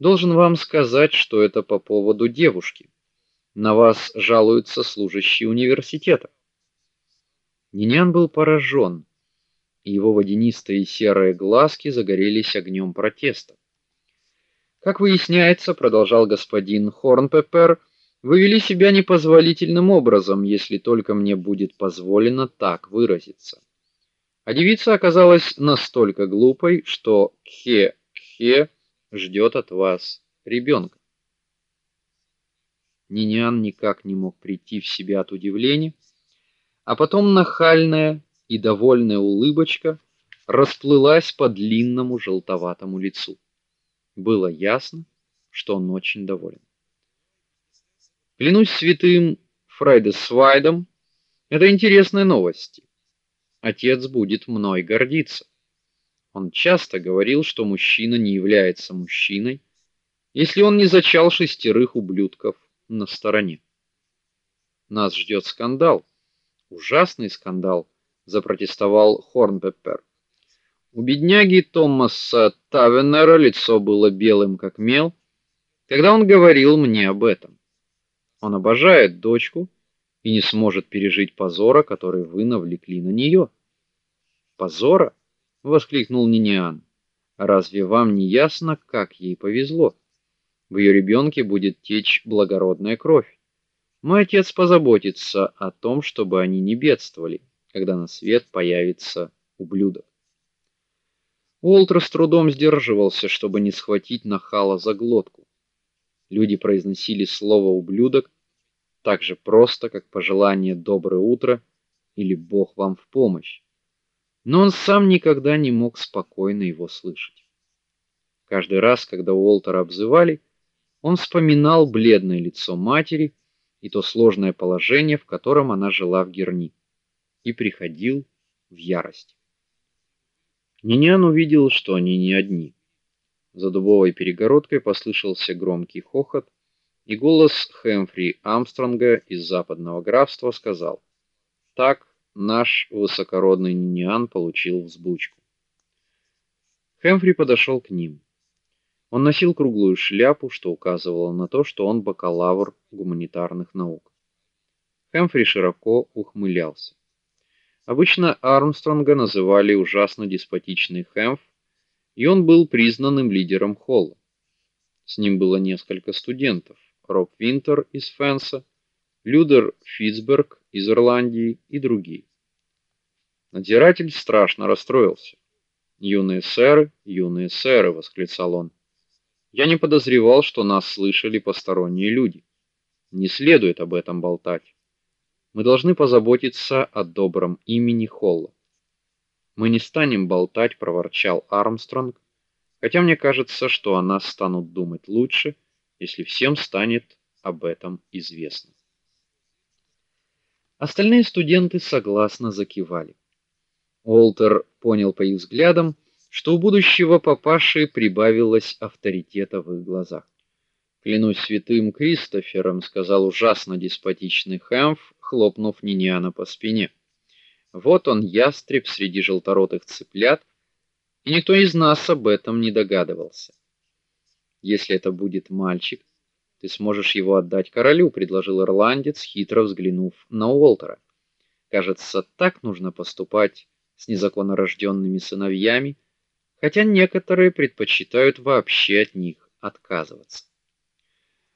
Должен вам сказать, что это по поводу девушки. На вас жалуются служащие университета. Нинян был поражен, и его водянистые серые глазки загорелись огнем протеста. Как выясняется, продолжал господин Хорнпеппер, вы вели себя непозволительным образом, если только мне будет позволено так выразиться. А девица оказалась настолько глупой, что Кхе-Кхе ждет от вас ребенка. Нинян никак не мог прийти в себя от удивления, а потом нахальная и довольная улыбочка расплылась по длинному желтоватому лицу. Было ясно, что он очень доволен. Клянусь святым Фрайдесвайдом, это интересные новости. Отец будет мной гордиться. Он часто говорил, что мужчина не является мужчиной, если он не зачал шестерых ублюдков на стороне. Нас ждет скандал, ужасный скандал, запротестовал Хорнпеппер. У бедняги Томаса Тавенера лицо было белым как мел, когда он говорил мне об этом. Он обожает дочку и не сможет пережить позора, который вы навлекли на нее. Позора? Воскликнул Ниниан. Разве вам не ясно, как ей повезло? В ее ребенке будет течь благородная кровь. Мой отец позаботится о том, чтобы они не бедствовали, когда на свет появится ублюдок. Уолтер с трудом сдерживался, чтобы не схватить нахала за глотку. Люди произносили слово ублюдок так же просто, как пожелание доброе утро или Бог вам в помощь. Но он сам никогда не мог спокойно его слышать. Каждый раз, когда Уолтера обзывали, он вспоминал бледное лицо матери и то сложное положение, в котором она жила в Герни, и приходил в ярость. Нинян увидел, что они не одни. За дубовой перегородкой послышался громкий хохот, и голос Хэмфри Амстронга из западного графства сказал: "Так наш высокородный Нинян получил взбучку". Хэмфри подошел к ним. Он носил круглую шляпу, что указывало на то, что он бакалавр гуманитарных наук. Хэмфри широко ухмылялся. Обычно Армстронга называли ужасно деспотичный Хэмф, и он был признанным лидером холла. С ним было несколько студентов: Роб Винтер из Фенса, Людер Фитцберг из Ирландии и другие. Надзиратель страшно расстроился. "Юные сэры, юные сэры", восклицал он. Я не подозревал, что нас слышали посторонние люди. Не следует об этом болтать. Мы должны позаботиться о добром имени Холла. Мы не станем болтать, проворчал Армстронг, хотя мне кажется, что о нас станут думать лучше, если всем станет об этом известно. Остальные студенты согласно закивали. Олтер понял по их взглядам, что у будущего папаши прибавилось авторитета в их глазах. Клянусь святым Кристофером, сказал ужасно деспотичный Хэмф, хлопнув Ниниана по спине. Вот он ястреб среди желторотых цыплят, и никто из нас об этом не догадывался. Если это будет мальчик, ты сможешь его отдать королю, предложил ирландец, хитро взглянув на Уолтера. Кажется, так нужно поступать с незаконно рожденными сыновьями хотя некоторые предпочитают вообще от них отказываться.